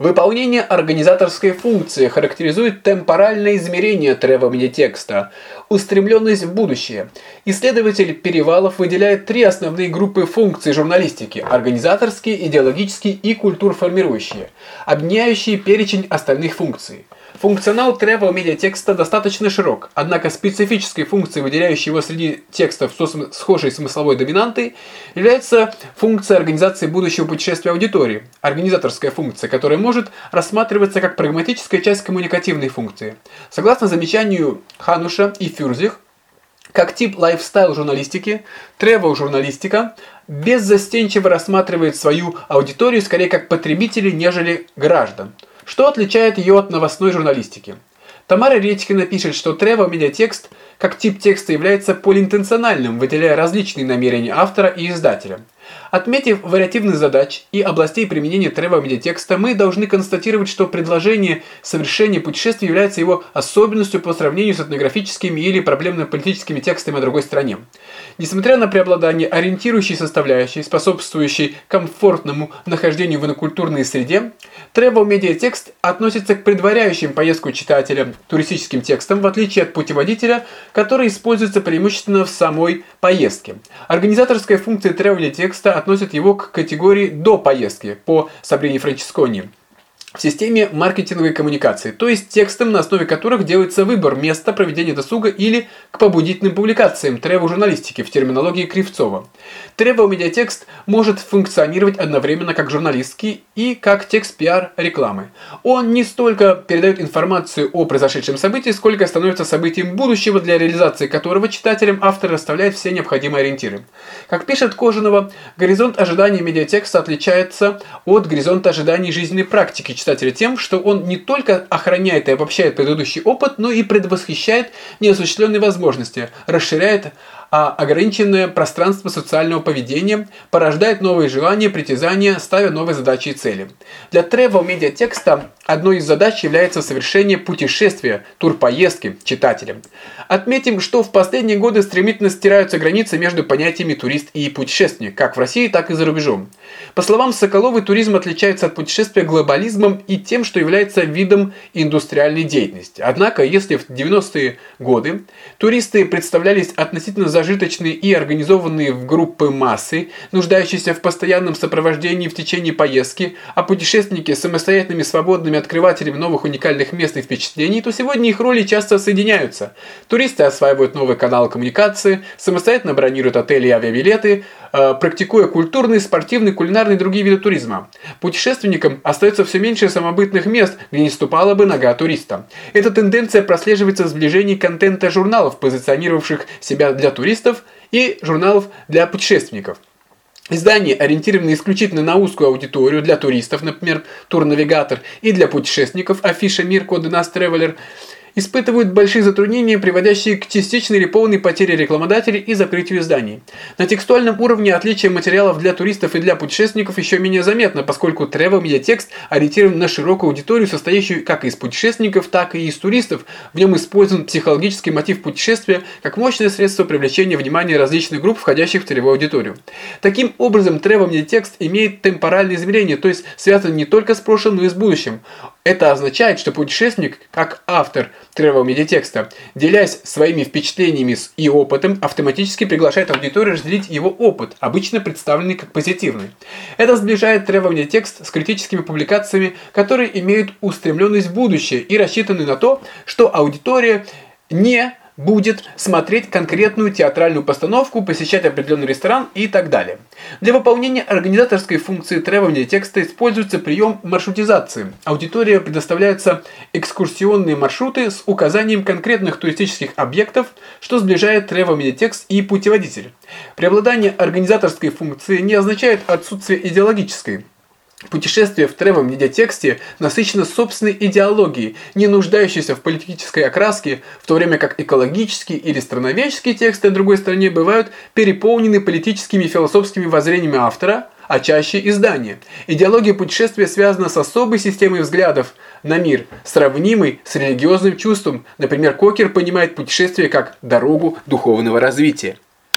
Выполнение организаторской функции характеризует темпоральное измерение travel текста, устремленность в будущее. Исследователь Перевалов выделяет три основные группы функций журналистики – организаторские, идеологические и культурформирующие, объединяющие перечень остальных функций. Функционал travel медиатекста достаточно широк, однако специфической функцией, выделяющей его среди текстов со схожей смысловой доминантой, является функция организации будущего путешествия аудитории, организаторская функция, которая может рассматриваться как прагматическая часть коммуникативной функции. Согласно замечанию Хануша и Фюрзих, как тип лайфстайл-журналистики, travel-журналистика беззастенчиво рассматривает свою аудиторию скорее как потребителей, нежели граждан. Что отличает ее от новостной журналистики? Тамара Редькина пишет, что travel медиатекст как тип текста является полиинтенциональным, выделяя различные намерения автора и издателя. Отметив вариативность задач и областей применения travel медиатекста, мы должны констатировать, что предложение совершения путешествий является его особенностью по сравнению с этнографическими или проблемно-политическими текстами о другой стране. Несмотря на преобладание ориентирующей составляющей, способствующей комфортному нахождению в инокультурной среде, travel медиатекст относится к предваряющим поездку читателя туристическим текстам, в отличие от путеводителя, который используется преимущественно в самой поездке. Организаторская функция travel-текста относит его к категории до поездки по Сабрине Франческони в системе маркетинговой коммуникации, то есть текстам, на основе которых делается выбор места проведения досуга или к побудительным публикациям travel-журналистики в терминологии Кривцова. Travel-медиатекст может функционировать одновременно как журналистский и как текст пиар рекламы. Он не столько передает информацию о произошедшем событии, сколько становится событием будущего, для реализации которого читателям автор расставляет все необходимые ориентиры. Как пишет Кожанова, горизонт ожидания медиатекста отличается от горизонта ожиданий жизненной практики читателя тем, что он не только охраняет и обобщает предыдущий опыт, но и предвосхищает неосуществленные возможности, расширяет а ограниченное пространство социального поведения порождает новые желания, притязания, ставя новые задачи и цели. Для travel медиатекста одной из задач является совершение путешествия, турпоездки читателям. Отметим, что в последние годы стремительно стираются границы между понятиями турист и путешественник, как в России, так и за рубежом. По словам Соколовой, туризм отличается от путешествия глобализмом и тем, что является видом индустриальной деятельности. Однако, если в 90-е годы туристы представлялись относительно зажиточными, зажиточные и организованные в группы массы, нуждающиеся в постоянном сопровождении в течение поездки, а путешественники самостоятельными свободными открывателями новых уникальных мест и впечатлений, то сегодня их роли часто соединяются. Туристы осваивают новые каналы коммуникации, самостоятельно бронируют отели и авиабилеты, практикуя культурный, спортивный, кулинарный и другие виды туризма. Путешественникам остается все меньше самобытных мест, где не ступала бы нога туриста. Эта тенденция прослеживается в сближении контента журналов, позиционировавших себя для туристов, туристов и журналов для путешественников. Издания, ориентированные исключительно на узкую аудиторию для туристов, например, Турнавигатор, и для путешественников, Афиша Мир, Коды Нас Тревелер – испытывают большие затруднения, приводящие к частичной или полной потере рекламодателей и закрытию изданий. На текстуальном уровне отличие материалов для туристов и для путешественников еще менее заметно, поскольку travel медиатекст ориентирован на широкую аудиторию, состоящую как из путешественников, так и из туристов. В нем использован психологический мотив путешествия как мощное средство привлечения внимания различных групп, входящих в целевую аудиторию. Таким образом, travel медиатекст имеет темпоральное измерение, то есть связан не только с прошлым, но и с будущим. Это означает, что путешественник, как автор travel медиатекста, делясь своими впечатлениями и опытом, автоматически приглашает аудиторию разделить его опыт, обычно представленный как позитивный. Это сближает travel медиатекст с критическими публикациями, которые имеют устремленность в будущее и рассчитаны на то, что аудитория не будет смотреть конкретную театральную постановку, посещать определенный ресторан и так далее. Для выполнения организаторской функции требования текста используется прием маршрутизации. Аудитория предоставляется экскурсионные маршруты с указанием конкретных туристических объектов, что сближает требования текст и путеводитель. Преобладание организаторской функции не означает отсутствие идеологической. Путешествие в тревом медиатексте насыщено собственной идеологией, не нуждающейся в политической окраске, в то время как экологические или страноведческие тексты на другой стороне бывают переполнены политическими и философскими воззрениями автора, а чаще издания. Идеология путешествия связана с особой системой взглядов на мир, сравнимой с религиозным чувством. Например, Кокер понимает путешествие как дорогу духовного развития.